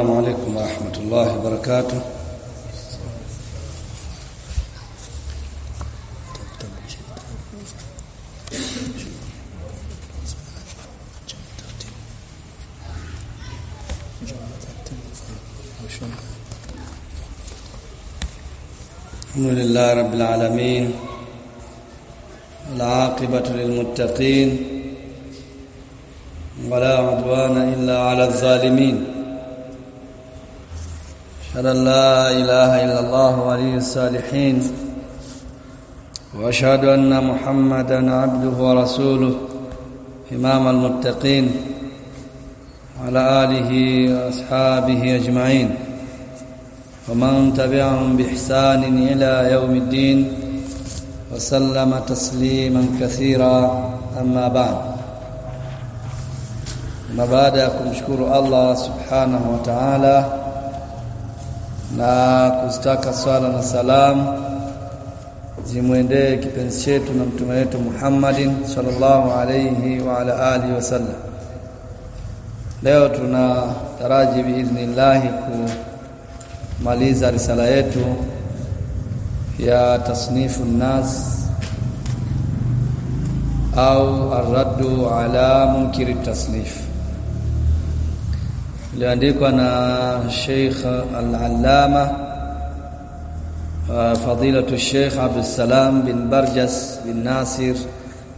السلام عليكم ورحمة الله وبركاته. الحمد لله رب العالمين العاقبة للمتقين ولا عدوان إلا على الظالمين. أشهد أن لا إله إلا الله ولي الصالحين وأشهد أن محمدا عبده ورسوله إمام المتقين وعلى آله وأصحابه أجمعين. ومن تبعهم بإحسان إلى يوم الدين وسلم تسليما كثيرا أما بعد. baada ya kumshukuru Allah subhanahu wa ta'ala na kustaka swala na salam zimwendee kipenzi chetu na mtume wetu Muhammadin sallallahu alayhi wa ala alihi wasallam leo tuna taraji biidhnillah kumaliza risala yetu ya tasnifu nnas au arraddu ala munkiri tasnif iliandikwa na Sheikh Al-Allama fadilatu Sheikh Abdul Salam bin Barjas bin Nasir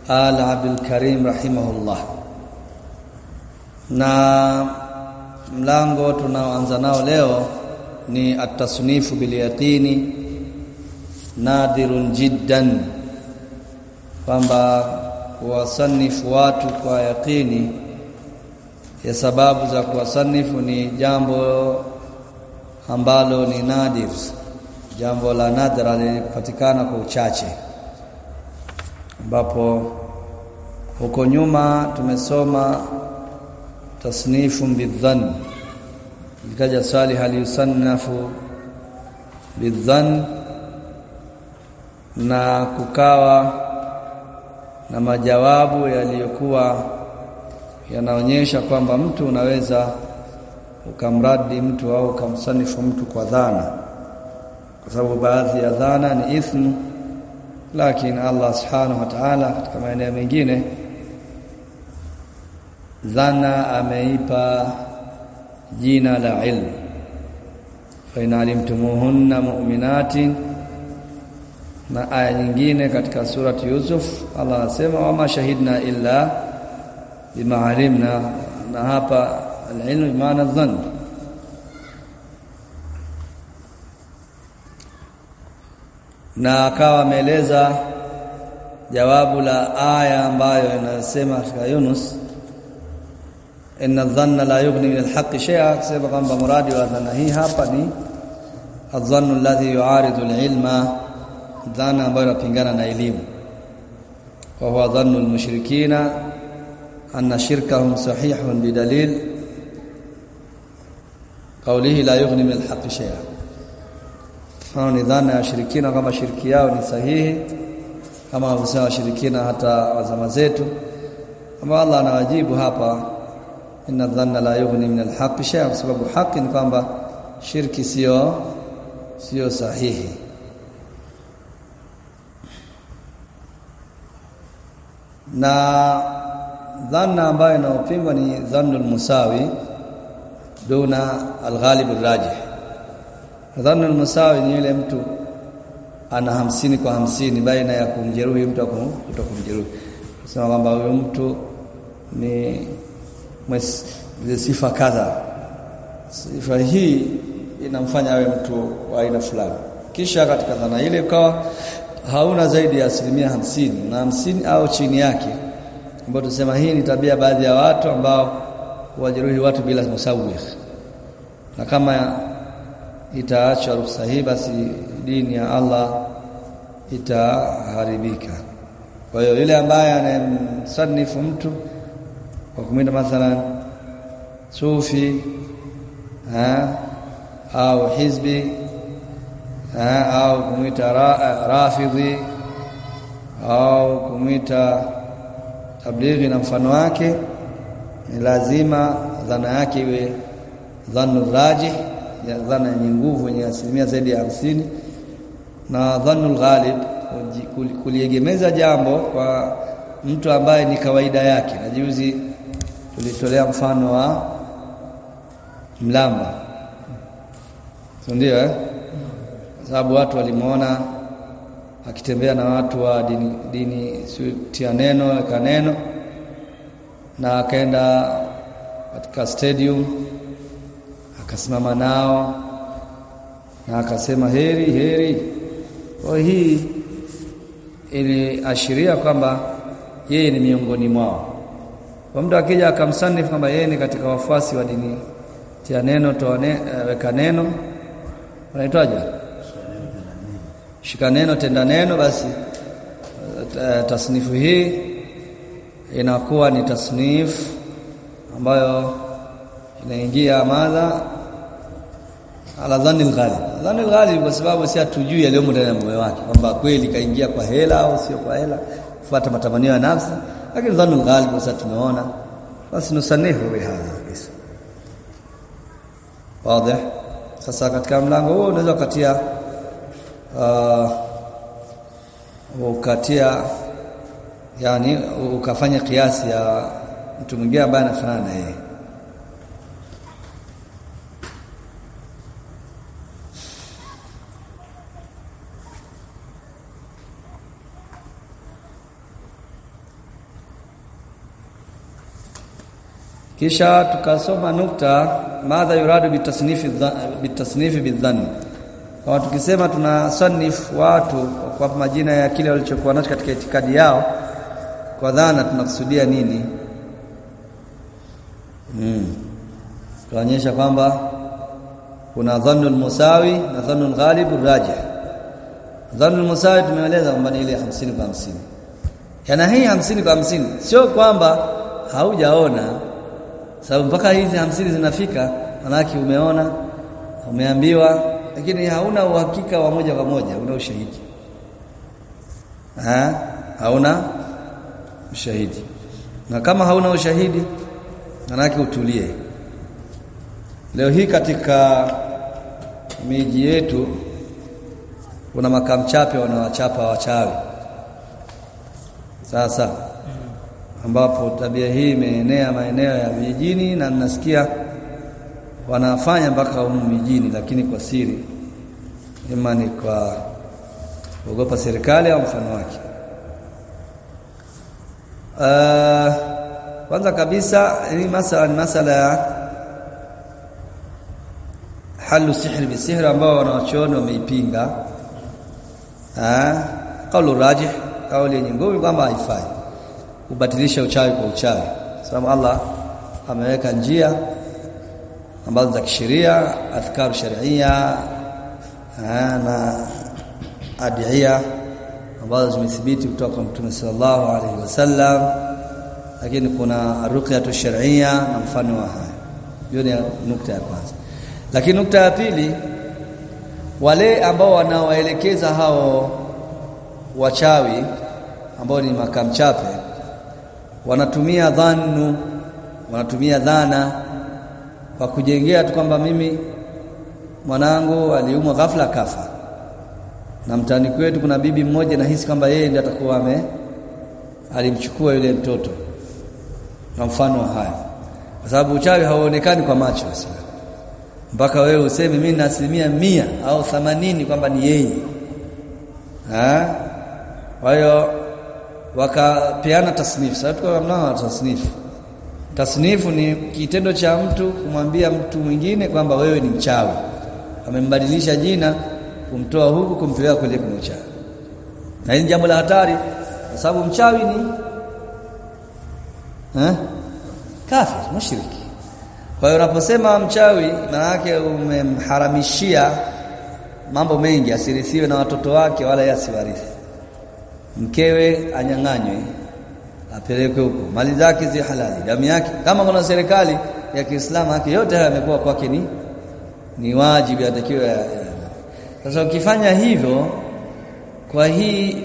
Al Abdul Karim rahimahullah. Na mlango tunaoanza nao leo ni at-tasnifu bil yaqini nadirun jiddan kwamba kuwasanifu watu kwa yaqini ya sababu za kuwasanifu ni jambo ambalo ni nadir. Jambo la nadra linapatikana kwa uchache. Ambapo huko nyuma tumesoma tasnifu bidhan, ikaja swali hal yusannafu bidhann na kukawa na majawabu yaliyokuwa yanaonyesha kwamba mtu unaweza ukamradi mtu au ukamsanifu mtu kwa dhana. Kwa sababu baadhi ya dhana ni ithmu lakini Allah subhanahu wa ta'ala katika maeneo mengine dhana ameipa jina la ilmu. Fa in alimtumuhunna mu'minatin na aya nyingine katika surati Yusuf Allah anasema wama shahidna illa bima alimna na hapa alilmu maana dhann na akawa ameeleza jawabu la aya ambayo inasema katika Yunus inna dhanna la yughni min alhaqqi shay'a kusema kwamba muradi wa dhana hii hapa ni adhannu alladhi yu'aridu alilma dhana ambayo inapingana na elimu wa huwa dhannu almushrikina anna shirkahum sahihun bidalil. Qawlihi la yughni min alhaqqi shay'a. Hao ni dhana ya shirikina kama shiriki yao ni sahihi kama wanavyosema washirikina hata wazama zetu. Ama Allah anawajibu hapa inna dhanna la yughni min alhaqqi shay'a kwa sababu haki ni kwamba shirki sio sio sahihi. Na dhanna ambayo inaopingwa ni dhannul musawi duna alghalib arrajih dhannul musawi ni yule mtu ana hamsini kwa hamsini baina ya kumjeruhi mtu kutokumjeruhi kusema kwamba huyo mtu ni sifa kadha. Sifa hii inamfanya awe mtu wa aina fulani. Kisha katika dhana ile ukawa hauna zaidi ya asilimia hamsini na hamsini au chini yake ambayo tunasema hii ni tabia baadhi ya watu ambao wajeruhi watu bila musawih na kama itaacha ruhusa hii basi dini ya Allah itaharibika. Kwa hiyo yule ambaye anamsanifu mtu kwa kumwita mathalan sufi ha, au hizbi ha, au kumwita ra, rafidhi au kumwita tablighi na mfano wake ni lazima dhana yake iwe dhannu rajih ya dhana yenye nguvu yenye asilimia zaidi ya hamsini. Na dhannu ghalib kuliegemeza jambo kwa mtu ambaye ni kawaida yake. Na juzi tulitolea mfano wa mlamba. Ndio eh? Sababu watu walimuona akitembea na watu wa dini, dini tia neno ka neno na akaenda katika stadium akasimama nao na akasema heri heri. Kwa hii iliashiria kwamba yeye ni miongoni mwao. Kwa mtu akija akamsanifu kwamba yeye ni katika wafuasi wa dini tia neno toa weka neno. Unaitwaje shika neno tenda neno basi. Tasnifu hii inakuwa ni tasnifu ambayo inaingia madha ala dhani ghali. Dhani ghali kwa sababu si hatujui yaliyomo ndani ya moyo wake kwamba kweli kaingia kwa hela au sio kwa hela kufuata matamanio ya nafsi. Lakini dhani ghali kwa sababu tumeona basi nusanifu kisa wazi. Sasa katika mlango huo unaweza ukatia uh, ukatia yani ukafanya kiasi ya mtu mwingine ambaye anafanana na yeye. Kisha tukasoma nukta madha yuradu bitasnifi bitasnifi bidhanni kama tukisema tuna sanif watu kwa majina ya kile walichokuwa nacho katika itikadi yao kwa dhana tunakusudia nini? Mm. tunaonyesha kwamba kuna dhannu musawi na dhannu ghalib rajih. Dhannu musawi tumeeleza kwamba ni ile 50 kwa 50 yana hii 50 kwa 50 sio kwamba haujaona. Sababu mpaka hizi hamsini zinafika manake umeona umeambiwa lakini hauna uhakika wa moja kwa moja una ushahidi. Ha? hauna ushahidi. Na kama hauna ushahidi manake utulie. Leo hii katika miji yetu kuna makamchape wanawachapa wachawi. Sasa ambapo tabia hii imeenea maeneo ya vijijini na nasikia wanafanya mpaka humu mijini lakini kwa siri. Ima ni kwa kuogopa serikali au mfano wake. Kwanza uh, kabisa ni masala ni masala ya halu sihri bisihri ambao wanawachuoni wameipinga. Kaulu rajih kauli yenye nguvu kwamba haifai kubatilisha uchawi kwa uchawi. Sababu Allah ameweka njia ambazo za kisheria adhkaru sharia na adhiya ambazo zimethibiti kutoka kwa Mtume sallallahu alaihi wasallam lakini kuna ruqyatu sharia na mfano wa haya. Hiyo ni nukta ya kwanza. Lakini nukta ya pili wale ambao wanawaelekeza hao wachawi ambao ni makamchape wanatumia dhannu wanatumia dhana kwa kujengea tu kwamba mimi mwanangu aliumwa ghafla kafa na mtani kwetu kuna bibi mmoja nahisi kwamba yeye ndiye atakuwa ame alimchukua yule mtoto. Na mfano wa haya kwa sababu uchawi hauonekani kwa macho sasa mpaka wewe useme mimi na asilimia mia au thamanini kwamba ni yeye. Kwa hiyo wakapeana tasnifu. Sasa tuko mnao tasnifu tasnifu ni kitendo cha mtu kumwambia mtu mwingine kwamba wewe ni mchawi. Amembadilisha jina kumtoa huku kumpeleka kule kwenye uchawi na hili jambo la hatari kwa sababu mchawi ni eh kafir mushriki kwa hiyo unaposema mchawi maana yake umemharamishia mambo mengi asirithiwe na watoto wake wala yasiwarithi, mkewe anyang'anywe apelekwe huko. Mali zake zi halali. Damu yake kama kuna serikali ya Kiislamu yake yote haya yamekuwa kwake ni ni wajibu atakiwa sasa ukifanya hivyo kwa hii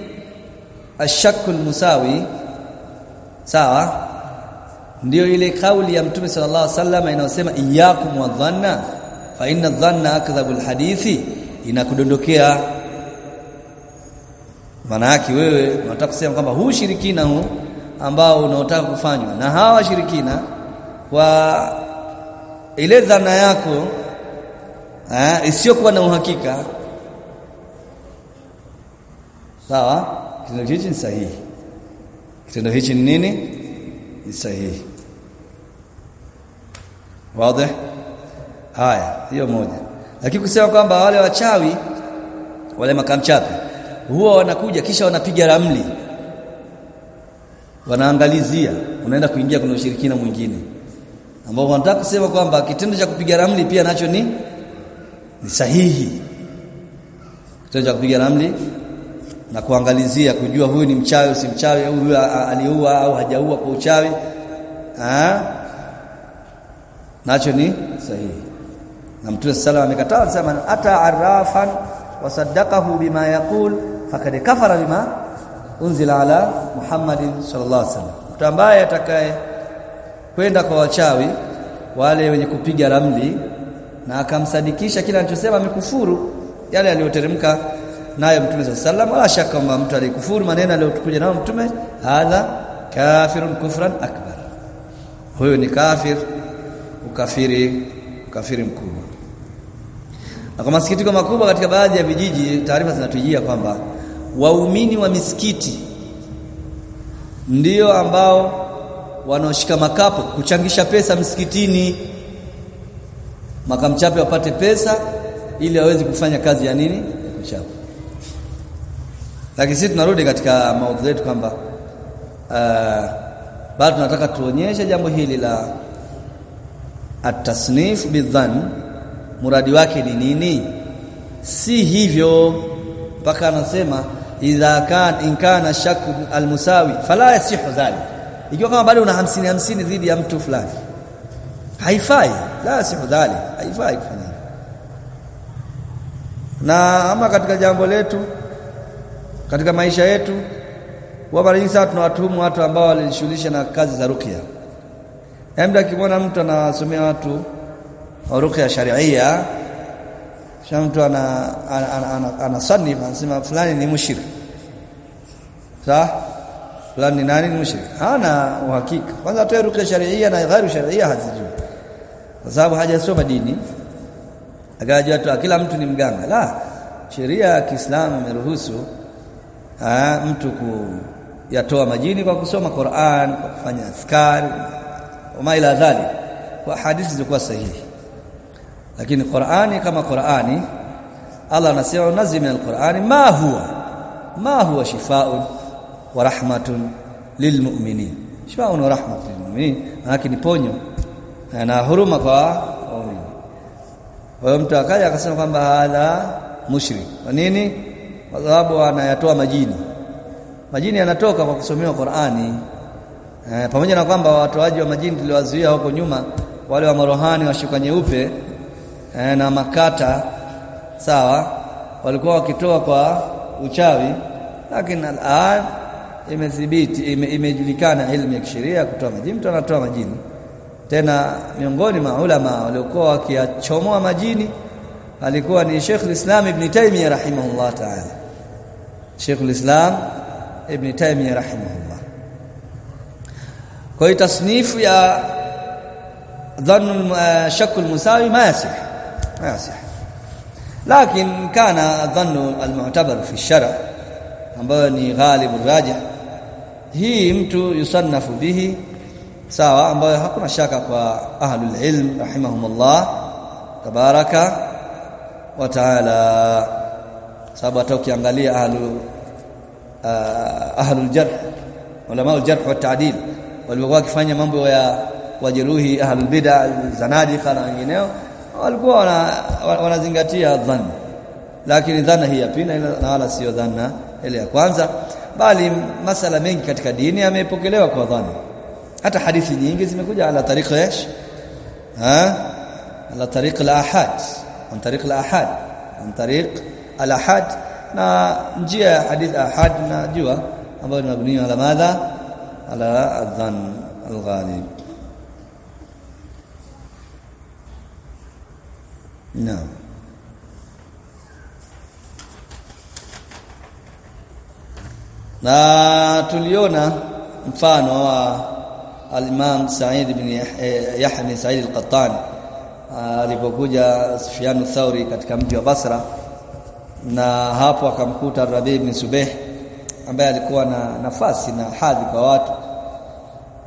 ashakul musawi sawa ndio ile kauli ya mtume sallallahu alaihi wasallam inayosema iyyakum wadhanna fa inna dhanna akdhabul hadithi inakudondokea. Maana yake wewe unataka kusema kwamba huu shirikina huu ambao unaotaka kufanywa. Na hawa washirikina kwa ile dhana yako isiyokuwa na uhakika sawa? Kitendo hichi ni sahihi. Kitendo hichi ni nini? Ni sahihi. Wazi? Haya hiyo moja. Lakini kusema kwamba wale wachawi wale makamchape huwa wanakuja kisha wanapiga ramli wanaangalizia unaenda kuingia kwenye ushirikina mwingine. Ambao wanataka kusema kwamba kitendo cha kupiga ramli pia nacho ni ni sahihi. Kitendo cha kupiga ramli na kuangalizia kujua huyu ni mchawi si mchawi au huyu aliua au hajaua kwa uchawi ah nacho ni sahihi. Na mtume sallallahu amekataa sema ata arafan wasaddaqahu bima yaqul fakad kafara bima unzila ala Muhammadin sallallahu alaihi wasallam. Mtu ambaye atakaye kwenda kwa wachawi wale wenye kupiga ramli na akamsadikisha kila anachosema amekufuru yale aliyoteremka nayo mtume sallallahu alaihi wasallam wala shaka kwamba mtu alikufuru maneno aliyotukuja nayo mtume hadha kafirun kufran akbar. Huyo ni kafir ukafiri ukafiri mkubwa. Na kwa masikitiko makubwa katika baadhi ya vijiji taarifa zinatujia kwamba waumini wa misikiti ndio ambao wanaoshika makapo kuchangisha pesa msikitini makamchape wapate pesa ili waweze kufanya kazi ya nini? Ya kuchapa lakini sisi tunarudi katika maudhui yetu kwamba uh, bado tunataka tuonyeshe jambo hili la at-tasnif bidhan. Muradi wake ni nini? Si hivyo. Mpaka anasema idha kan in kana shakku almusawi fala yasihu dhalik. Ikiwa kama bado una hamsini hamsini dhidi ya mtu fulani haifai la yasihu dhalik haifai kufanya na ama katika jambo letu katika maisha yetu nyingi sana tunawatuhumu watu ambao walishughulisha na kazi za ruqya. Hemda akimwona mtu anasomea watu ruqya sharia kisha mtu ana anasani anasema fulani ni mushrik. Sawa? Fulani ni nani? Ni mushrik. Hana uhakika. Kwanza atoe ruku sharia na ghairu sharia hazijui. Kwa sababu hajasoma dini. Akajua tu kila mtu ni mganga. La sheria ya Kiislamu imeruhusu mtu kuyatoa majini kwa kusoma Qur'an kwa kufanya askari wama maila kwa hadithi zilikuwa sahihi lakini Qur'ani kama Qur'ani Allah anasema nazim min al-Qur'ani ma huwa ma huwa shifaa'un wa rahmatun lilmu'minin shifaa'un wa rahmatun lilmu'minin lakini ponyo na huruma kwa waumini. Kwa hiyo mtu akaja akasema kwamba hadha mushri kwa nini? Kwa sababu anayatoa majini. Majini yanatoka kwa kusomewa Qur'ani. Eh, pamoja na kwamba watoaji wa majini tuliwazuia huko nyuma wale wa marohani wa shuka nyeupe eh, na makata sawa walikuwa wakitoa kwa uchawi lakini al'an imethibiti ime, imejulikana ilmu ya kisheria kutoa majini mtu anatoa majini. Tena miongoni mwa ulama waliokuwa wakiachomoa majini alikuwa ni Sheikh al-Islam Ibn Taymiyyah rahimahullah ta'ala. Sheikh al-Islam Ibn Taymiyyah rahimahullah. Kwa tasnifu ya dhannu shakku al-musawi ma ما يصح لكن كان الظن المعتبر في الشرع. أمباني غالب الراجع. هي امتو يصنف به. سواء أمباني حقنا شاكا وأهل العلم رحمهم الله تبارك وتعالى. سابا توكي أنغالي أهل آه، أهل الجرح علماء الجرح والتعديل. والبغاك فاني منبغي يا وجروهي أهل البدع الزنادقة لأنجينيو walikuwa wanazingatia wana dhanna lakini dhana hii ya pili na wala sio dhana ile ya kwanza bali masala mengi katika dini yamepokelewa kwa dhana hata hadithi nyingi zimekuja ala tariqa إيش ha ala tariq al-ahad an tariq al-ahad an tariq al-ahad na njia ya hadith ahad najua ambayo ni mabni ala madha ala adhan al-ghalib naam na tuliona mfano wa al-Imam Sa'id ibn Yahya ibn Sa'id al-Qattan alipokuja Sufyan Thauri katika mji wa Basra na hapo akamkuta Rabi ibn Subeh ambaye alikuwa na nafasi na hadhi kwa watu.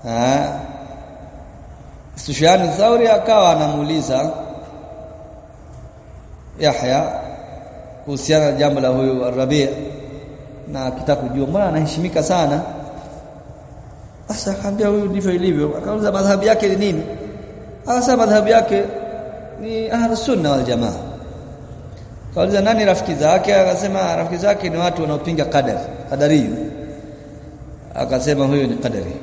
Ah Sufyan Thauri akawa anamuuliza Yahya kuhusiana na jambo la huyu Arabi na akitaka kujua mbona anaheshimika sana? Sasa akamwambia huyu ndivyo ilivyo. Akauliza madhhabu yake ni nini? Akasema madhhabu yake ni ahlus sunna wal jamaa. Kauliza nani rafiki zake? Akasema rafiki zake ni watu wanaopinga qadar qadari. Akasema huyu ni qadari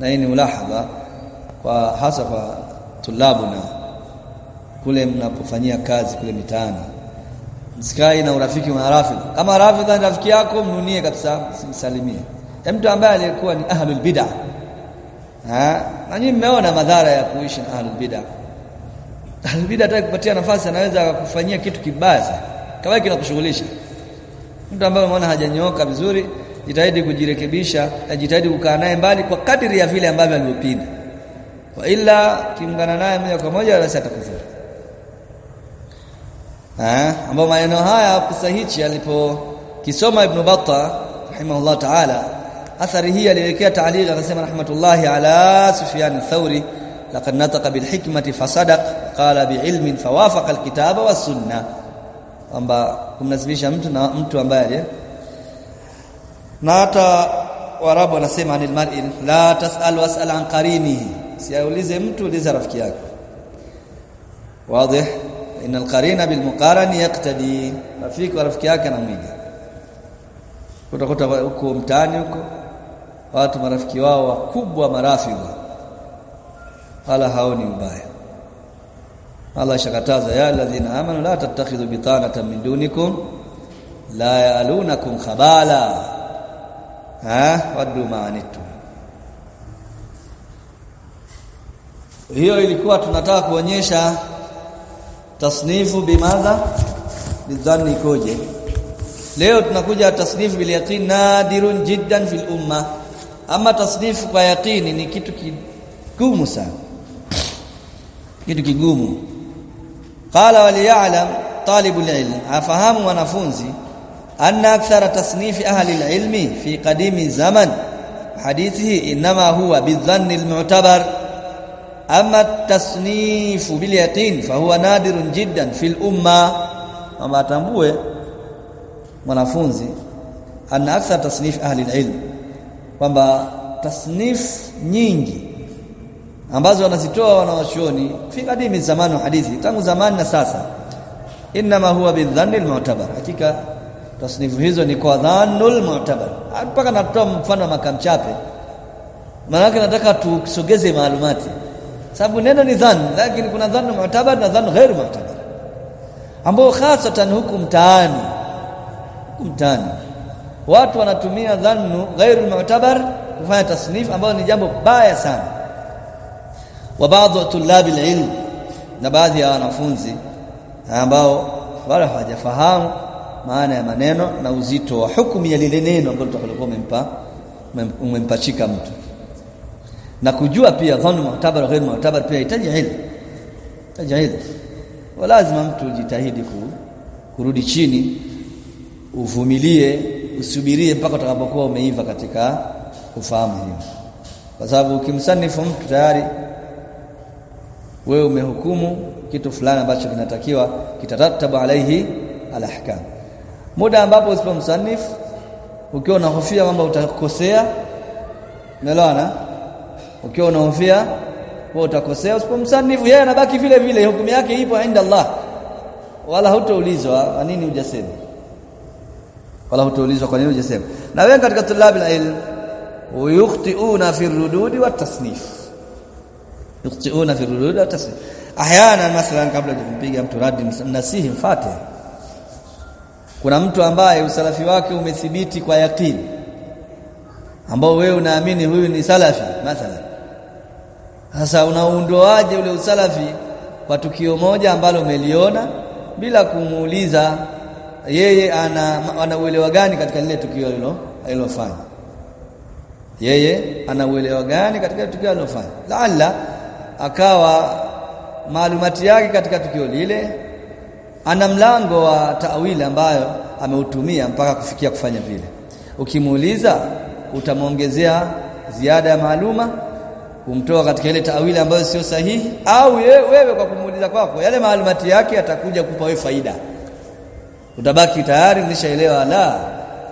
na hii ni mulahadha kwa hasa kwa tulabu na kule mnapofanyia kazi kule mitaani. Msikai na urafiki wa rafidh kama rafidh ni rafiki yako mnunie kabisa simsalimie mtu ambaye alikuwa ni ahlul bid'ah ha? Na nyinyi mmeona madhara ya kuishi na ahlul bid'ah ahlul bid'ah atakupatia nafasi anaweza akakufanyia kitu kibaya kama kinakushughulisha. Mtu ambaye umeona hajanyooka vizuri jitahidi kujirekebisha na jitahidi kukaa naye mbali kwa kadiri ya vile ambavyo alivyopinda. Kwa ila kiungana naye moja kwa moja basi atakufuru eh ambao maneno haya kisa hichi alipokisoma ibn Battah rahimahullah ta'ala athari hii aliwekea ta'liq akasema rahmatullahi ala Sufyan ath-Thawri laqad nataqa bil hikmati fasadaq qala bi ilmin fawafaqa al-kitaba was sunnah kwamba kumnasibisha mtu na mtu ambaye na hata warabu wanasema anil mar'i la tas'al was'al an qarinihi siaulize mtu uliza rafiki yako wazi inal qarina bil muqarani yaqtadi. Rafiki wa rafiki yake anamwiga. Utakuta huko mtaani huko watu marafiki wao wakubwa marafiki. Wala haoni ubaya. Allah shakataza ya alladhina amanu la tattakhidhu bitanatan min dunikum la ya'lunakum khabala. Ha? Waddu ma'anitum hiyo ilikuwa tunataka kuonyesha tasnifu bimadha bidhanni koje leo tunakuja tasnifu bil yaqin nadirun jiddan fil umma ama tasnifu kwa yaqini ni kitu kigumu sana kitu kigumu qala wal ya'lam talibul ilm afahamu wanafunzi anna akthara tasnifi ahli al-ilmi fi qadimi zaman hadithihi inma huwa bidhanni al-mu'tabar ama tasnifu bil yaqin fahuwa nadirun jiddan fil umma. Ama atambue mwanafunzi ana akthar tasnif ahli alilm kwamba tasnif nyingi ambazo wanazitoa wanawachuoni fi kadimi zamani wa hadithi tangu zamani na sasa inma huwa bidhanni almu'tabar. Hakika tasnifu hizo ni kwa dhannul mu'tabar mpaka natoa mfano wa makamchape. Maana nataka tusogeze maalumati sababu neno ni dhan lakini kuna dhannu mu'tabar na dhannu ghairu mu'tabar. Ambao hasatan huku mtaani mtaani watu wanatumia dhannu ghairu mu'tabar kufanya tasnif ambao ni jambo baya sana. Wa baadhi tulabi ilm na baadhi ya wanafunzi ambao wala hawajafahamu maana ya maneno na uzito wa hukumu ya lile neno ambalo tutakalokuwa umempa umempachika mtu na kujua pia dhannu mu'tabar ghairu mu'tabar pia itaji ilmu. Itaji ilmu. Lazima mtu jitahidi ku, kurudi chini uvumilie usubirie mpaka utakapokuwa umeiva katika ufahamu hilo. Kwa sababu ukimsanifu mtu tayari wewe umehukumu kitu fulani ambacho kinatakiwa kitaratabu alaihi alahkam. Muda ambapo usipomsanifu ukiwa unahofia kwamba utakosea umeelewana ukiwa unahofia wewe utakosea. Usipomsanifu yeye anabaki vile vile. Hukumu yake ipo inda Allah. Wala hutaulizwa kwa nini hujasema? Wala hutaulizwa kwa nini hujasema? Na wengi katika tulabi ilm yukhtiuna fi rududi wa tasnif. Yukhtiuna fi rududi wa tasnif. Ahyana kabla kumpiga mtu radi nasihi mfate. Kuna mtu ambaye usalafi wake umethibiti kwa yakini ambao wewe unaamini huyu ni salafi mathalan sasa unaondoaje ule usalafi kwa tukio moja ambalo umeliona bila kumuuliza yeye ana ana uelewa gani katika lile tukio hilo alilofanya? Yeye anauelewa gani katika tukio alilofanya? Laalla akawa maalumati yake katika tukio lile ana mlango wa tawili ambayo ameutumia mpaka kufikia kufanya vile. Ukimuuliza utamwongezea ziada ya maaluma kumtoa katika ile tawili ambayo sio sahihi au wewe kwa kumuuliza kwako yale maalumati yake atakuja kupa wewe faida. Utabaki tayari umeshaelewa la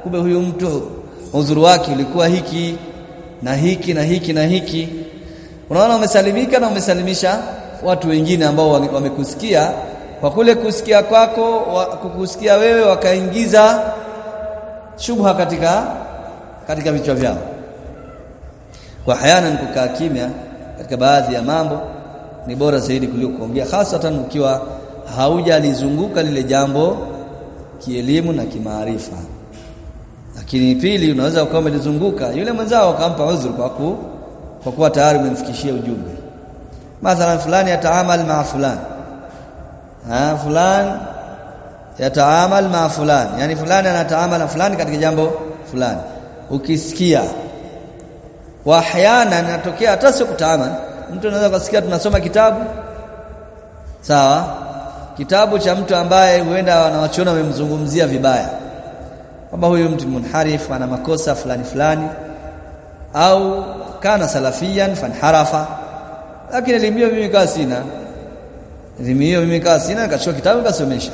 kumbe huyu mtu udhuru wake ulikuwa hiki na hiki na hiki na hiki. Unaona umesalimika na umesalimisha watu wengine ambao wamekusikia. Kwa kule kusikia kwako wa, kukusikia wewe wakaingiza shubha katika katika vichwa vyao kwa hayana kukaa kimya katika baadhi ya mambo ni bora zaidi kuliko kuongea hasatan ukiwa haujalizunguka lile jambo kielimu na kimaarifa. Lakini pili unaweza ukawa umelizunguka yule mwenzao akampa udhuru kwa ku, kwa kuwa tayari umemfikishia ujumbe. Mathalan fulani yataamal ma fulani ha fulani yataamal ma fulani yani fulani anataamal na fulani katika jambo fulani. Ukisikia wa ahyana natokea hata sio kutama mtu anaweza kusikia tunasoma kitabu. Sawa? Kitabu cha mtu ambaye huenda wanawachona wamemzungumzia vibaya. Kwamba huyu mtu munharif ana makosa fulani fulani. Au kana salafian fanharafa. Lakini elimu mimi kaa sina. Elimu hiyo mimi kaa sina nikachukua kitabu kasomesha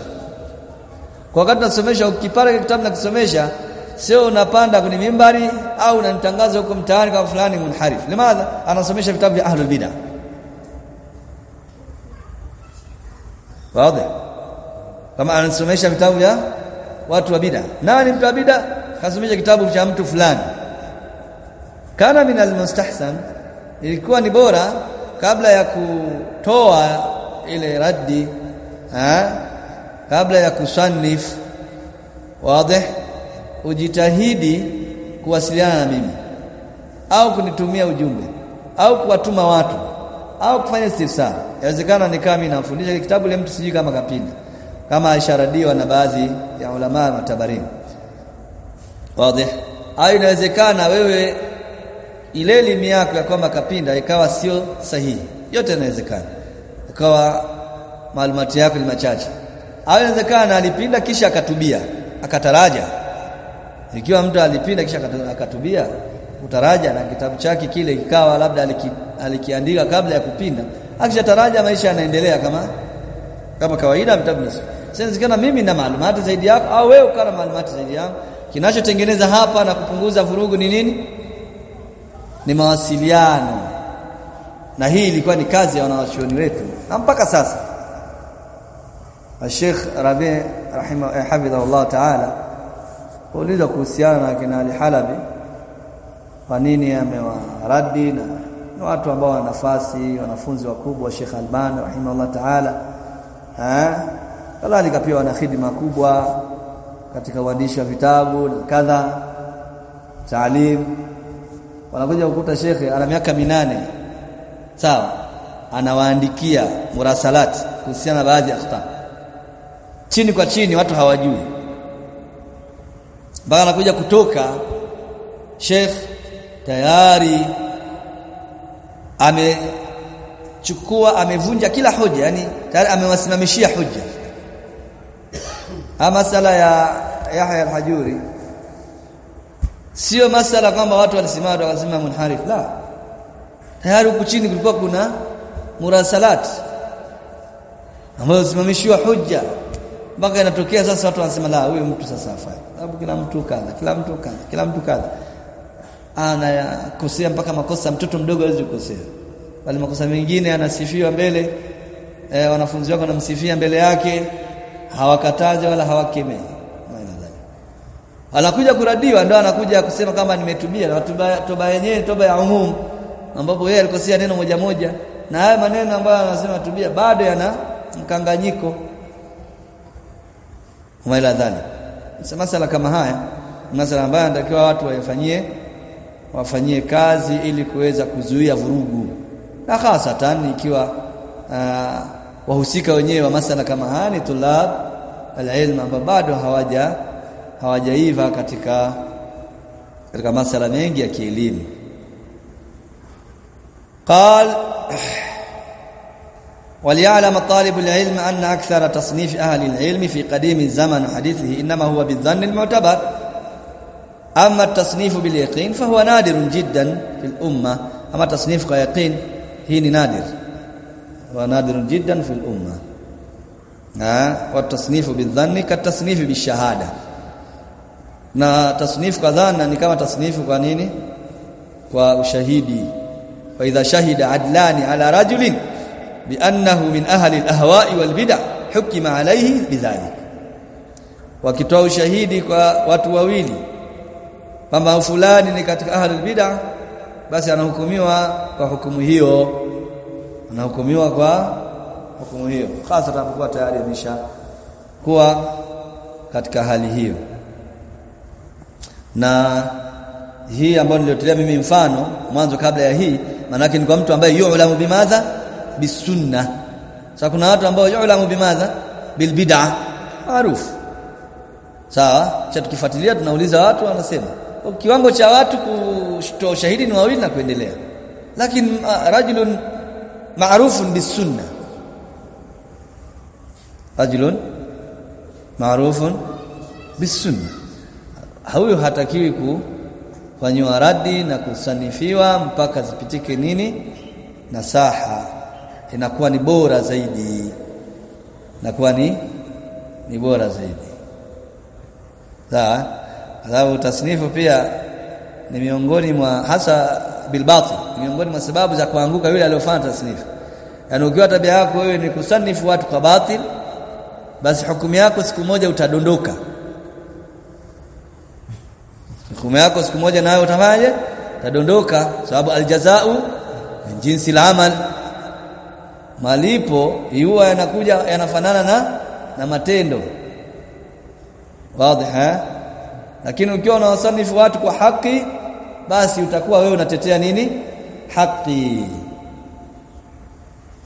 kwa wakati nasomesha ukipata kitabu nakisomesha sio unapanda kwenye mimbari au unanitangaza huko mtaani kama fulani munharif. Limadha? Anasomesha vitabu vya ahlul bid'ah. Wazi? Kama anasomesha vitabu vya watu wa bid'a nani mtu wa bid'a kasomesha kitabu cha mtu fulani. Kana min almustahsan ilikuwa ni bora kabla ya kutoa ile raddi ha? kabla ya kusanif wazi ujitahidi kuwasiliana na mimi. Au kunitumia ujumbe. Au kuwatuma watu. Au kufanya istifsar inawezekana nikaa mimi nafundisha kitabu ile mtu sijui kama kapinda. Kama isharadiwa na baadhi ya ulama wa tabarini wazi. Hayo. inawezekana wewe ile elimu yako ya kwamba kapinda ikawa sio sahihi. Yote inawezekana. Ikawa maalumati yako ni machache. Au inawezekana alipinda kisha akatubia akataraja ikiwa mtu alipinda kisha akatubia utaraja na kitabu chake kile ikawa labda aliki, alikiandika kabla ya kupinda akishataraja maisha yanaendelea kama kama kawaida vitabu hizo sasa mimi na maalumati zaidi yako au wewe ukana maalumati zaidi yangu kinachotengeneza hapa na kupunguza vurugu ni nini? Ni mawasiliano. Na hii ilikuwa ni kazi ya wanawachuoni wetu. Na mpaka sasa Sheikh Rabi rahimahu eh, ta'ala uliza kuhusiana na kina Ali Halabi kwa nini amewaradi na watu ambao wana nafasi wanafunzi wakubwa Sheikh Albani rahimahullah ta'ala eh? Kadhalika pia wana khidma kubwa katika uandishi wa vitabu na kadha taalim. Wanakuja kukuta shekhe ana miaka minane sawa anawaandikia murasalati kuhusiana na baadhi ya akhta chini kwa chini watu hawajui mpaka anakuja kutoka Sheikh tayari amechukua amevunja kila hoja yani tayari amewasimamishia hoja. Ama masala ya Yahya al-Hajuri sio masala kwamba watu walisimama wakasema munharif. La tayari huku chini kulikuwa kuna murasalat ambayo simamishiwa hoja mpaka inatokea sasa watu wanasema la huyu mtu sasa afai sababu kila mtu kadha kila mtu kadha kila mtu kadha. Anakosea mpaka makosa mtoto mdogo hawezi kukosea. Bali makosa mengine anasifiwa mbele e, wanafunzi wako wanamsifia mbele yake hawakatazi wala hawakemei. Anakuja kuradiwa ndio anakuja kusema kama nimetubia na toba toba yenyewe toba ya umum ambapo yeye alikosea neno moja moja. Na haya maneno ambayo anasema tubia bado yana mkanganyiko umaila sasa masala kama haya masala ambayo anatakiwa watu wayafanyie wafanyie kazi ili kuweza kuzuia vurugu. Na hasatan ikiwa uh, wahusika wenyewe wa masala kama haya ni tulab alilm ambao bado hawaja hawajaiva katika katika masala mengi ya kielimu. Qal وليعلم طالب العلم أن أكثر تصنيف أهل العلم في قديم الزمن وحديثه إنما هو بالظن المعتبر. أما التصنيف باليقين فهو نادر جدا في الأمة. أما تصنيف كيقين هي نادر. ونادر جدا في الأمة. والتصنيف بالظن كالتصنيف بالشهادة. na tasnifu kwa dhana ni kama tasnifu kwa nini kwa ushahidi fa shahida adlani ala rajulin من min ahli والبدع عليه بذلك hukima alayhi bidhalik. Wakitoa ushahidi kwa watu wawili kwamba fulani ni katika ahli al-bid'ah basi anahukumiwa kwa hukumu hiyo. Anahukumiwa kwa hukumu hiyo hasa atakapokuwa tayari amesha kuwa katika hali hiyo. Na hii ambayo niliotelea mimi mfano mwanzo kabla ya hii maana ni kwa mtu ambaye yu'lamu bimadha bisunna. Sasa kuna watu ambao yu'lamu bimadha? Bilbid'a. Maarufu. Sawa cha tukifuatilia tunauliza watu wanasema kiwango cha watu kutoa ushahidi ni wawili na kuendelea. Lakini rajulun ma'rufun bisunna. Rajulun ma'rufun bisunna. Huyo hatakiwi kufanywa radi na kusanifiwa mpaka zipitike nini? Nasaha inakuwa ni bora zaidi. Inakuwa ni ni bora zaidi. Sawa alafu tasnifu pia ni miongoni mwa hasa bilbatil miongoni mwa sababu za kuanguka yule aliyofanya tasnifu. Yani ukiwa tabia yako wewe ni kusanifu watu kwa batil basi hukumu yako siku moja utadondoka. Hukumu yako siku moja nayo utafanyaje? Utadondoka, sababu aljazau min jinsi amal malipo huwa yanakuja yanafanana na na matendo. Wazi lakini ukiwa unawasanifu watu kwa haki basi utakuwa wewe unatetea nini? Haki.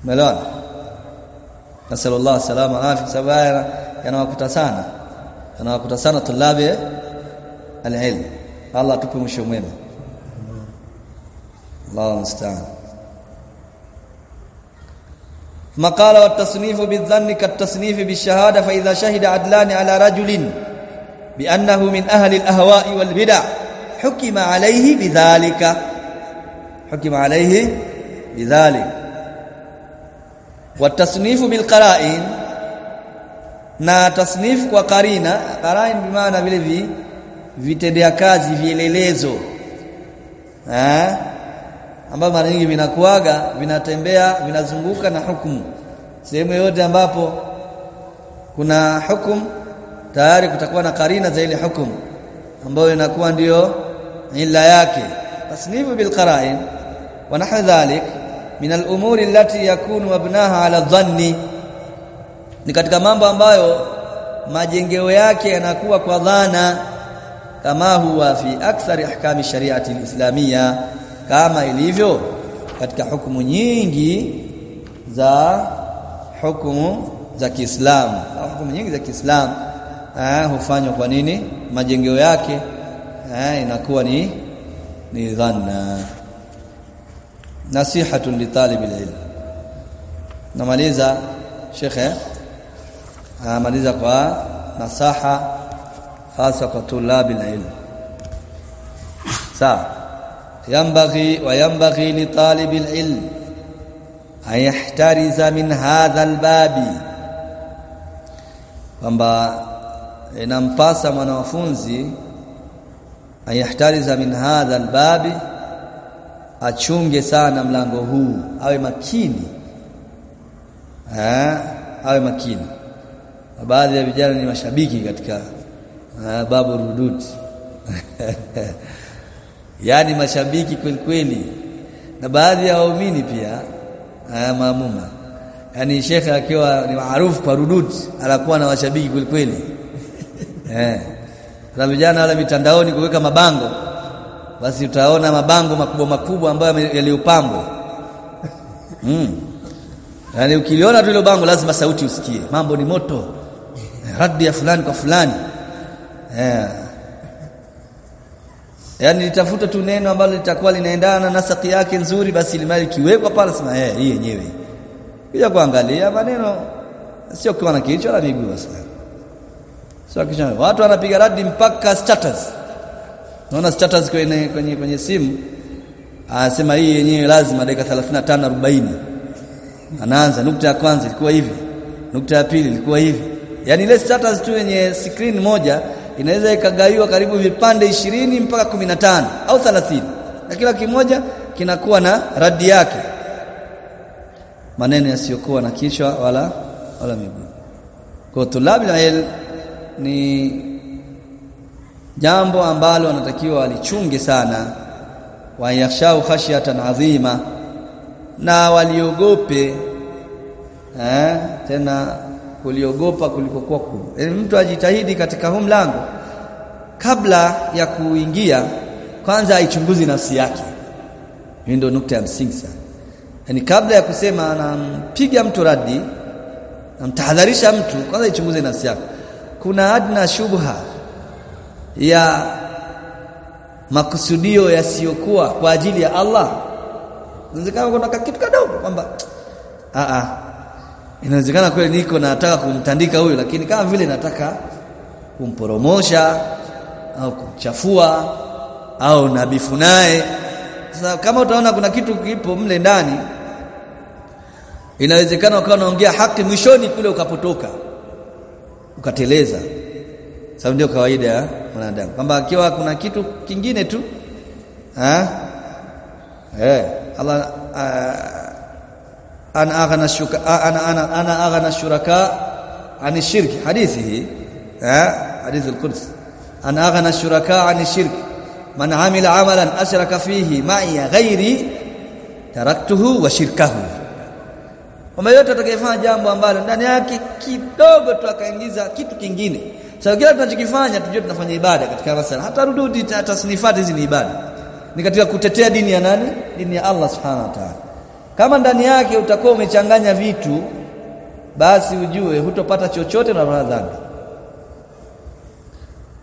Melona nasallallahu salama afi sabaya yanawakuta sana. Yanawakuta sana tulabi alilm. Allah tupe mwisho mwema. Allah musta'an ما قال والتصنيف بالظن كالتصنيف بالشهادة فإذا شهد عدلان على رجل بأنه من أهل الأهواء والبدع حكم عليه بذلك. حكم عليه بذلك. والتصنيف بالقرائن na tasnif kwa karina qarain bimaana vile vi vitendea kazi ambavyo mara nyingi vinakuaga vinatembea vinazunguka na hukumu. Sehemu yote ambapo kuna hukumu tayari kutakuwa na karina za ile hukumu ambayo inakuwa ndiyo illa yake. Tasnifu bil qara'in wa nahwa dhalik min al umuri allati yakunu mabnaha ala dhanni. Ni katika mambo ambayo majengeo yake yanakuwa kwa dhana kama huwa fi akthari ahkami shariati alislamia kama ilivyo katika hukumu nyingi za hukumu za Kiislamu. Hukumu nyingi za Kiislamu eh hufanywa kwa nini? Majengeo yake eh inakuwa ni ni dhanna. Nasihatun li talibil ilm namaliza shekhe amaliza kwa nasaha hasa kwa tulabil ilm sawa yambaghi wa yambaghi li talibil ilm ayahtariza min hadha albabi kwamba inampasa mwanafunzi ayahtariza min hadha albabi achunge sana mlango huu. Awe makini. Eh? Awe makini. Baadhi ya vijana ni mashabiki katika eh, babu rudud. yani mashabiki kweli kweli. Na baadhi ya waumini pia haya maamuma. Yani shekhe akiwa ni maarufu kwa rudud anakuwa na washabiki kweli kweli. Eh. Na vijana wale mitandaoni kuweka mabango. Basi utaona mabango makubwa makubwa ambayo yaliyopambwa. Mm. yani ukiliona tu ile bango lazima sauti usikie. Mambo ni moto. Radi ya fulani kwa fulani. Eh yaani nitafuta tu neno ambalo litakuwa linaendana na saki yake nzuri basi limali kiwekwa pale sema eh hii yenyewe. Kija kuangalia maneno sio kwa na kichwa la miguu sasa sio kichwa watu wanapiga radi mpaka status. Naona status kwenye kwenye kwenye simu? Anasema hii yenyewe lazima dakika 35 40 anaanza nukta ya kwanza ilikuwa hivi nukta ya pili ilikuwa hivi. Yani ile status tu yenye screen moja inaweza ikagaiwa karibu vipande ishirini mpaka 15 au 30 na kila kimoja kinakuwa na radi yake. Maneno yasiyokuwa na kichwa wala wala miguu. Kwa tulabil ilm ni jambo ambalo wanatakiwa walichunge sana. Wa yakhshau khashyatan adhima na waliogope eh tena kuliogopa kulikokuwa kubwa. Yani mtu ajitahidi katika huu mlango kabla ya kuingia kwanza aichunguzi nafsi yake. Hiyo ndio nukta ya msingi sana. Yani kabla ya kusema anampiga mtu radi namtahadharisha mtu kwanza aichunguze nafsi yake kuna adna shubha ya makusudio yasiyokuwa kwa ajili ya Allah. Inawezekana kuna kitu kadogo kwamba a a inawezekana kweli niko nataka kumtandika huyu lakini kama vile nataka kumporomosha au kumchafua au nabifu naye sasa kama utaona kuna kitu kipo mle ndani inawezekana ukawa unaongea haki mwishoni kule ukapotoka ukateleza sababu ndio kawaida ya mwanadamu kwamba akiwa kuna kitu kingine tu ha? eh Allah ana aghna shuka ana ana ana aghna shuraka ani shirki hadithi hii eh hadithi al-quds ana aghna shuraka ani shirki man amila amalan ashraka fihi ma'i ghairi taraktuhu wa shirkahu kwamba yote atakayefanya jambo ambalo ndani yake kidogo tu akaingiza kitu kingine. Sasa kila tunachokifanya tujue tunafanya ibada katika masala. Hata rududi tasnifati hizi ni ibada. Ni katika kutetea dini ya nani? Dini ya Allah subhanahu wa ta'ala kama ndani yake utakuwa umechanganya vitu basi ujue hutopata chochote na unapata dhambi.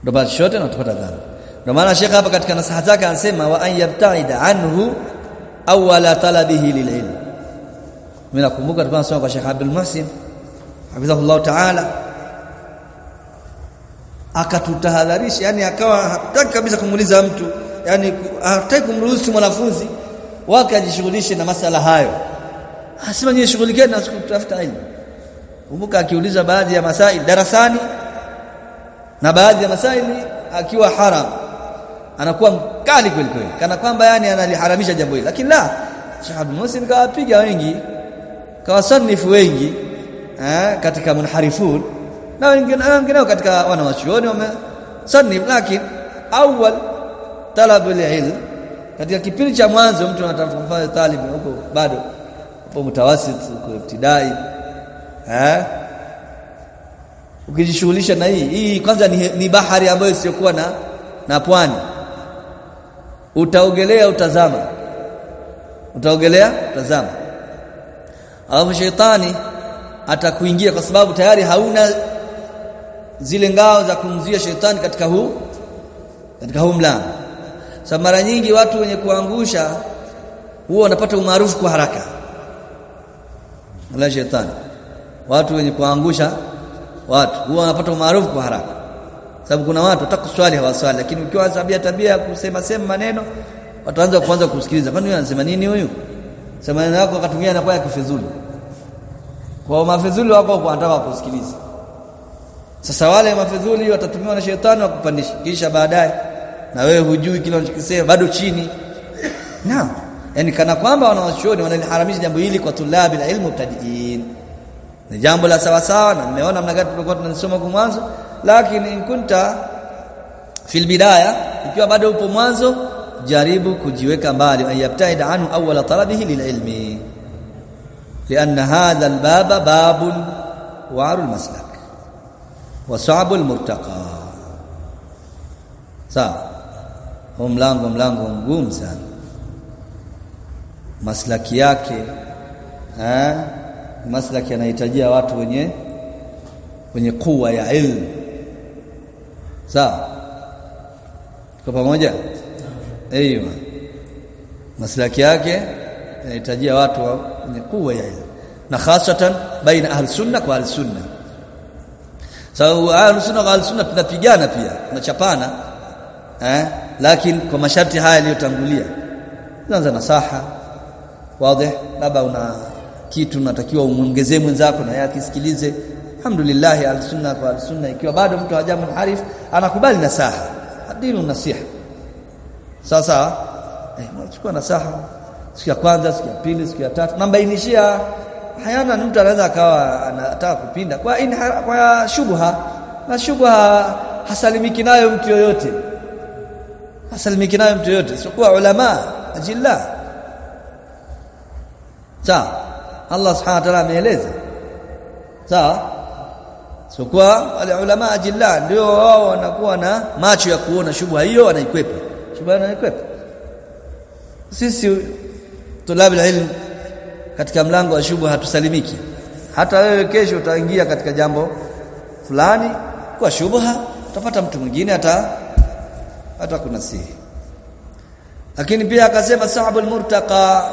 Utapata chochote na utapata dhambi. Ndio maana shekha hapa katika nasaha zake anasema wa an anhu awwala talabihi lililm mimi nakumbuka tulikuwa tunasoma kwa Sheikh Abdul Muhsin hafidhahullah ta'ala akatutahadharisha yani akawa hataki kabisa kumuuliza mtu yani hataki kumruhusu mwanafunzi wake ajishughulishe na masala hayo. Asema nyie shughulikeni na kutafuta elimu kumbuka akiuliza baadhi ya masaili darasani na baadhi ya masaili akiwa haram anakuwa mkali kweli kweli kana kwamba yani analiharamisha jambo hili. Lakini la Abdul Muhsin kawapiga wengi kawasanifu wengi eh, katika munharifun na wengine wengineo katika wanawachuoni wamesanif lakini awal talabu ilm katika kipindi cha mwanzo mtu anatafanya talimu huko bado hapo mtawasit huko ibtidai. Eh? Ukijishughulisha na hii hii kwanza ni, ni bahari ambayo isiyokuwa na na pwani. Utaogelea utazama. Utaogelea utazama. Alafu sheitani atakuingia kwa sababu tayari hauna zile ngao za kumzuia shetani katika huu katika huu mlango sasa mara nyingi watu wenye kuangusha huwa wanapata umaarufu kwa haraka. Na shetani. Watu wenye kuangusha watu huwa wanapata umaarufu kwa haraka. Sababu kuna watu watakuswali hawaswali lakini ukiwa sababu tabia ya kusema sema maneno wataanza kuanza kusikiliza kwani huyu anasema nini huyu? Sema maneno yako akatumia anakuwa kwa kifezuli kwa mafezuli wako wanataka kusikiliza. Sasa wale mafidhuli watatumiwa na shetani wakupandisha kisha baadaye na wewe hujui kile unachokisema bado chini naam yani kana kwamba wanawachuoni wanaliharamisha jambo hili kwa tulabi la ilmu mubtadiin ni jambo la sawa sawa na mmeona namna gani tulikuwa tunasoma kwa mwanzo lakini in kunta fil bidaya ikiwa bado upo mwanzo jaribu kujiweka mbali ayabtaid anhu awwala talabihi lililmi لأن هذا الباب باب وعر المسلك وصعب المرتقى sawa huu mlango mlango mgumu sana. Maslaki yake eh? Maslaki yanahitajia watu wenye wenye kuwa ya ilmu. Sawa? Kwa pamoja? Aiyo maslaki yake yanahitajia watu wenye kuwa ya ilmu. Na hasatan baina ahli sunna kwa ahli sunna. Sababu ahli sunna kwa ahli sunna tunapigana pia. Tunachapana eh lakini kwa masharti haya yaliyotangulia kwanza nasaha wazi labda una kitu unatakiwa umuongezee mwenzako na yeye akisikilize. Alhamdulillah al-sunna kwa al-sunna. Ikiwa bado mtu haja munharif anakubali nasaha adinu nasiha. Sasa eh mchukua nasaha siku ya kwanza siku ya pili siku ya tatu. Nambainishia hayana mtu anaweza akawa anataka kupinda. Kwa in kwa shubha. Na shubha hasalimiki nayo mtu yoyote hasalimiki nayo mtu yote sio kwa ulama ajilla sawa Allah subhanahu wa ta'ala ameeleza sawa sio kwa wale ulama ajilla ndio wao wanakuwa na macho ya kuona shubha hiyo wanaikwepa shubha wanaikwepa sisi tulabi ilmu katika mlango wa shubha hatusalimiki hata wewe kesho utaingia katika jambo fulani kwa shubha utapata mtu mwingine hata hata kunasihi. Lakini pia akasema sahabul murtaqa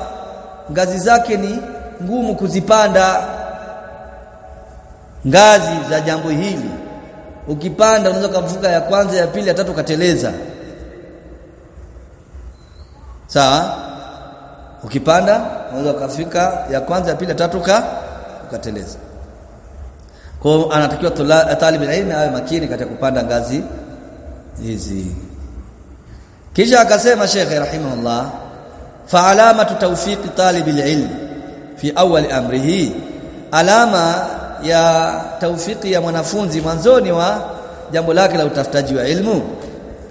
ngazi zake ni ngumu kuzipanda. Ngazi za jambo hili ukipanda unaweza kuvuka ya kwanza ya pili ya tatu kateleza sawa? Ukipanda unaweza kufika ya kwanza ya pili ya tatu ka ukateleza. Kwa anatakiwa talib ilmi awe makini katika kupanda ngazi hizi kisha akasema Sheikh rahimahullah fa alamatu tawfiq talib ilm fi awwal amrihi alama ya tawfiki ya mwanafunzi mwanzoni wa jambo lake la utafutaji wa ilmu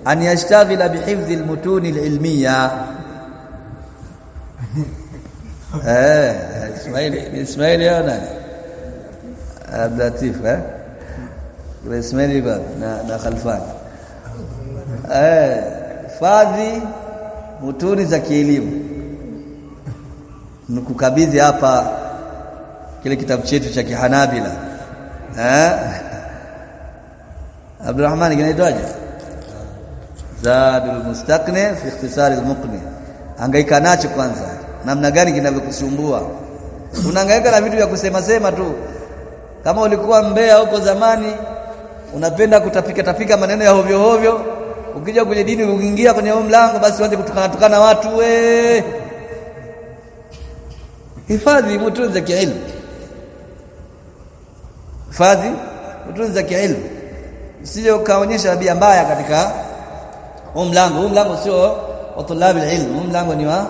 an yashtaghila bihifdhi almutun alilmiya eh Ismail Ismail yana Abdatif eh Ismail na na Khalfan eh fadhi mutuni za kielimu. Nikukabidhi hapa kile kitabu chetu cha kihanabila. Eh? Abdurrahman kinaitwaje? Zadul Mustaqni fi ikhtisar al-Muqni. Hangaika nacho kwanza. Namna gani kinavyokusumbua? Unahangaika na vitu vya kusema sema tu. Kama ulikuwa mbea huko zamani unapenda kutapika tapika maneno ya hovyo hovyo ukija kwenye dini ukiingia kwenye huo mlango basi uanze kutukana tukana watu we. Hifadhi mutunze kiilmu. Hifadhi mutunze kiilmu. Usije ukaonyesha tabia mbaya katika huo mlango. Huo mlango sio watulabi ilmu. Huo mlango ni wa wana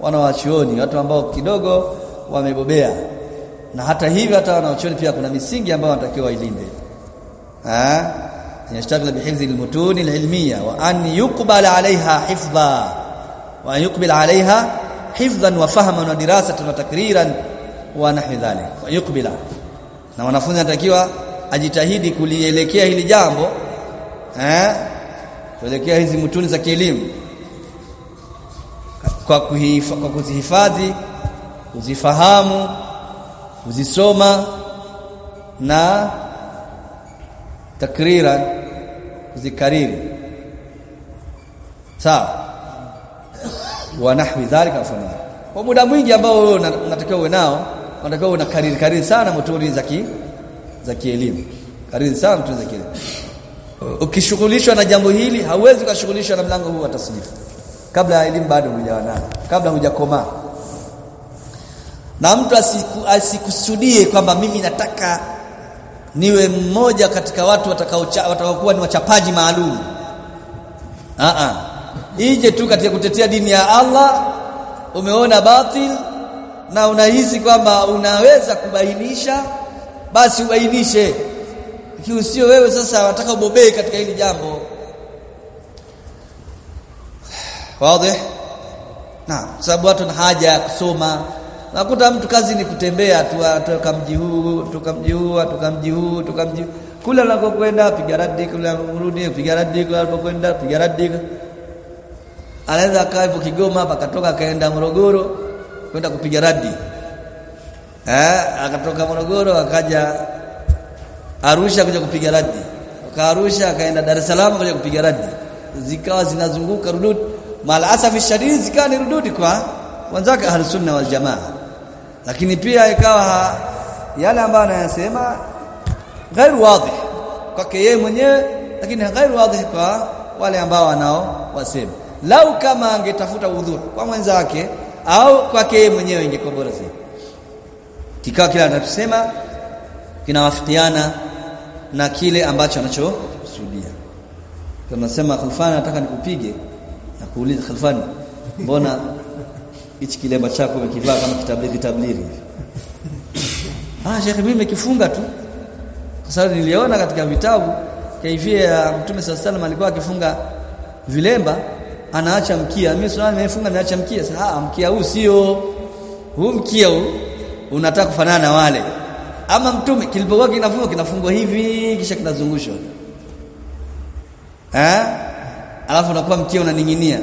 wanawachuoni watu ambao kidogo wamebobea. Na hata hivyo hata wanawachuoni pia kuna misingi ambayo wanatakiwa wailinde. Ah yashtaghala bihifdhi almutun alilmiya wa an yuqbala alaiha hifdha wa an yuqbal alaiha hifdhan wa fahman wa dirasatan wa takriran wa nahwi dhalik wa yuqbila. Na wanafunzi anatakiwa ajitahidi kulielekea hili jambo eh kuelekea hizi mutuni za kielimu kwa kuhifa, kwa kuzihifadhi kuzifahamu kuzisoma na takrira kuzikariri. Sawa? Wa nahwi dhalika afanya kwa muda mwingi ambao wewe unatakiwa uwe nao unatakiwa una kariri kariri sana mutuni za ki za kielimu. Kariri sana mutuni za kielimu. Ukishughulishwa na jambo hili hauwezi kushughulishwa na mlango huu wa tasnifu. Kabla ya elimu bado hujawa nayo. Kabla hujakomaa. Na mtu asiku, asikusudie kwamba mimi nataka niwe mmoja katika watu watakaokuwa ni wachapaji maalum. A ije tu katika kutetea dini ya Allah umeona batil na unahisi kwamba unaweza kubainisha basi ubainishe. Kiu sio wewe sasa unataka ubobee katika hili jambo. Wazi? Na sababu watu na haja ya kusoma nakuta mtu kazi ni kutembea tu toka mji huu toka mji huu toka mji huu toka mji kule anakokwenda piga radi kule anarudi piga radi kule anakokwenda piga radi. Anaweza akaa hapo Kigoma hapa akatoka akaenda Morogoro kwenda kupiga radi. Eh akatoka Morogoro akaja Arusha kuja kupiga radi. Arusha akaenda Dar es Salaam kuja kupiga radi. Zikawa zinazunguka rudud mala asafi shadid zikawa ni rududi kwa wanzaka ahlus sunna wal jamaa lakini pia ikawa yale ambayo anayasema ghairu wazi kwake yeye mwenyewe lakini ghairu wazi kwa wale ambao wanao wasema. Lau kama angetafuta udhuru kwa mwenzake au kwake yeye mwenyewe ingekuwa bora zaidi. Kikao kile anachosema kinawafikiana na kile ambacho anachokusudia. Kama sema Khalfani nataka nikupige na kuuliza Khalfani mbona hichi kilemba chako umekivaa kama kitabiri tabiri ah shekhi mimi nimekifunga tu. Kwa sababu niliona katika vitabu kaivia Mtume SAW alikuwa akifunga vilemba anaacha mkia. Mimi sio nimefunga niacha mkia. Sasa ah mkia huu sio. Huu mkia huu unataka kufanana na wale. Ama mtume kilipokuwa kinafungwa kinafungwa hivi kisha kinazungushwa. Eh? Alafu unakuwa mkia unaning'inia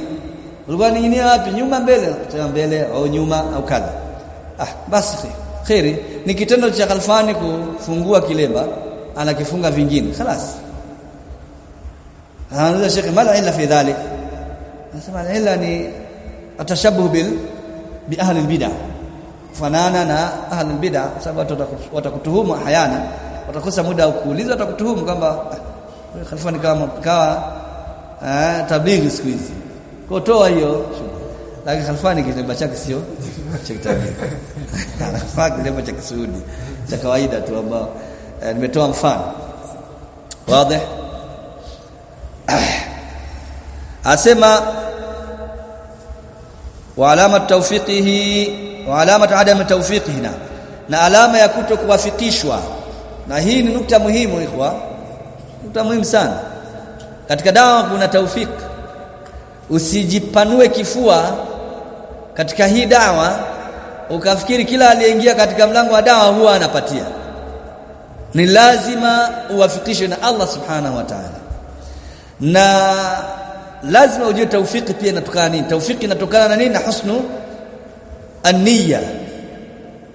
ulikuwa ninginia wapi nyuma mbele kutoka mbele au nyuma au kadha ah basi khairi ni kitendo cha Khalfani kufungua kilemba anakifunga vingine خلاص anaanza Sheikh mala illa fi dhalik nasema illa ni atashabuh bil bi ahli albid'ah fanana na ahli albid'ah sababu watu watakutuhumu hayana watakosa muda wa kuuliza watakutuhumu kwamba Khalfani kama kawa eh tablighi siku hizi kutoa hiyo. Lakini Khalfani kilemba chake sio? Cha kitabiri anafaa kilemba cha Kisuudi cha kawaida tu ambao eh, nimetoa mfano. Wazi? Asema wa alama tawfiqihi wa alama adam tawfiqihi na alama ya kuto kuwafikishwa. Na hii ni nukta muhimu ikhwa. Nukta muhimu sana. Katika dawa kuna tawfiki usijipanue kifua katika hii dawa ukafikiri kila aliyeingia katika mlango wa dawa huwa anapatia. Ni lazima uwafikishwe na Allah subhanahu wa ta'ala. Na lazima ujue taufiki pia inatokana nini. Taufiki inatokana na nini? Na husnu an-niyya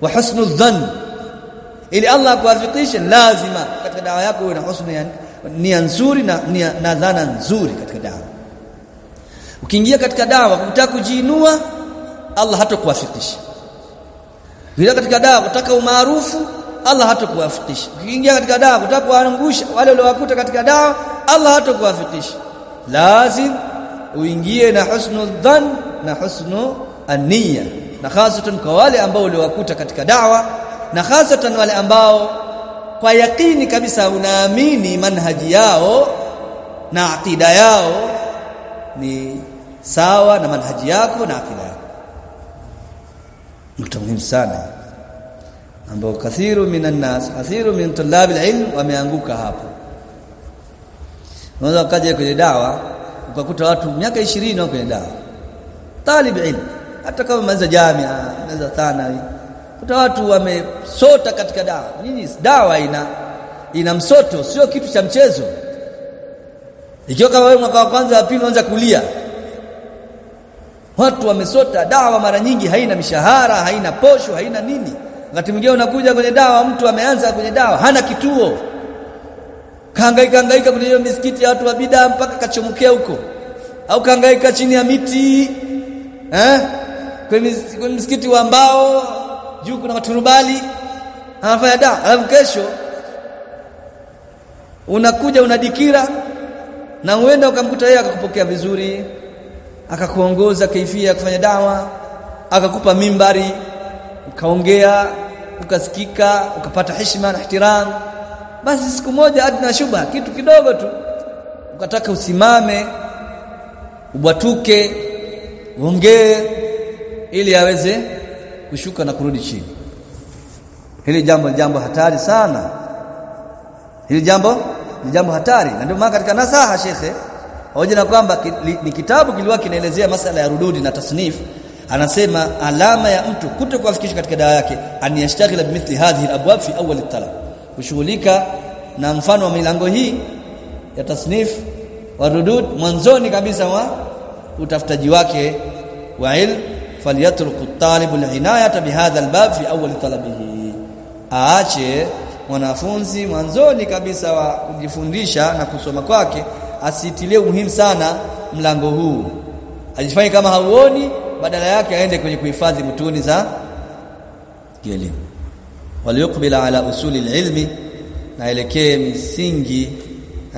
wa husnu dhann. Ili Allah akuwafikishe lazima katika dawa yako uwe na husnu nia nzuri na nia na dhana nzuri katika dawa ukiingia katika dawa kutaka kujiinua Allah hatakuwafikisha. Bila katika dawa kutaka umaarufu Allah hatakuwafikisha. Ukiingia katika dawa kutaka kuangusha wale waliowakuta katika dawa Allah hatakuwafikisha. Lazim uingie na husnu dhann na husnu an-niyya na hasatan kwa wale ambao uliwakuta katika dawa na hasatan wale ambao kwa yakini kabisa unaamini manhaji yao na aqida yao ni sawa na manhaji yako na akida yako. Nukta muhimu sana. Ambao kathiru minan nas kathiru min tulab alilm wameanguka hapo. Unaweza kaje kwenye dawa ukakuta watu miaka 20 wako kwenye dawa. Talib ilm. Hata kama maliza jamia maliza thanawi kuta watu wamesota katika dawa. Nini? Dawa ina ina msoto sio kitu cha mchezo. Ikiwa kama wewe mwaka wa kwanza wa pili unaanza kulia watu wamesota dawa mara nyingi haina mishahara haina posho haina nini. Wakati mwingine unakuja kwenye dawa mtu ameanza kwenye dawa hana kituo. Kahangaika hangaika kwenye hiyo misikiti ya watu wa bid'a mpaka kachomokea huko. Au kahangaika chini ya miti eh? Kwenye msikiti wa mbao juu kuna maturubali anafanya dawa. Alafu kesho unakuja unadikira na uenda ukamkuta yeye akakupokea vizuri akakuongoza kaifia kufanya dawa akakupa mimbari ukaongea ukasikika ukapata heshima na ihtiram. Basi siku moja adna shuba kitu kidogo tu ukataka usimame ubwatuke uongee ili aweze kushuka na kurudi chini. Hili jambo jambo hatari sana. Hili jambo ni jambo hatari. Na ndio maana katika nasaha shekhe pamoja na kwamba ni kitabu kiliwa kinaelezea masala ya rududi na tasnif anasema alama ya mtu kuto kuafikisha katika dawa yake an yashtaghila bimithli hadhihi alabwab fi awwal at-talab kushughulika na mfano wa milango hii ya tasnif wa rudud mwanzoni kabisa wa utafutaji wake wa ilm falyatruku at-talibu al-inayata bihadha al-bab fi awwal talabihi. Aache mwanafunzi mwanzoni kabisa wa kujifundisha na kusoma kwake asitilie umuhimu sana mlango huu. Ajifanye kama hauoni badala yake aende kwenye kuhifadhi mtuni za kielimu. Waliyukbila ala usuli ilmi naelekee misingi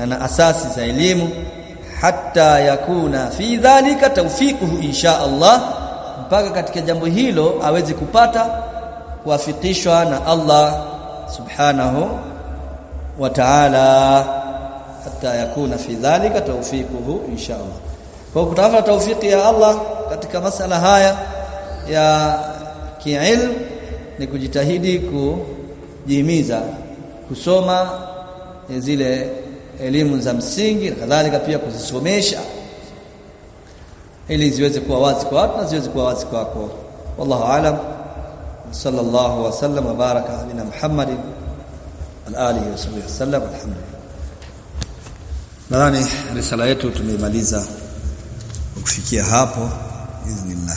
na asasi za elimu hatta yakuna fi dhalika tawfiquhu insha Allah mpaka katika jambo hilo aweze kupata kuafikishwa na Allah subhanahu wa ta'ala hatta yakuna fi dhalika tawfiquhu insha Allah kwa kutafuta tawfiki ya Allah katika masala haya ya kiilm ni kujitahidi kujihimiza kusoma zile elimu za msingi kadhalika pia kuzisomesha ili ziweze kuwa wazi kwa watu na ziweze kuwa wazi kwako wallahu aalam sallallahu wa sallam wa baraka ala muhammadin wa alihi wa sahbihi wasallam alhamdulillah nadhani risala yetu tumeimaliza kufikia hapo. Bismillah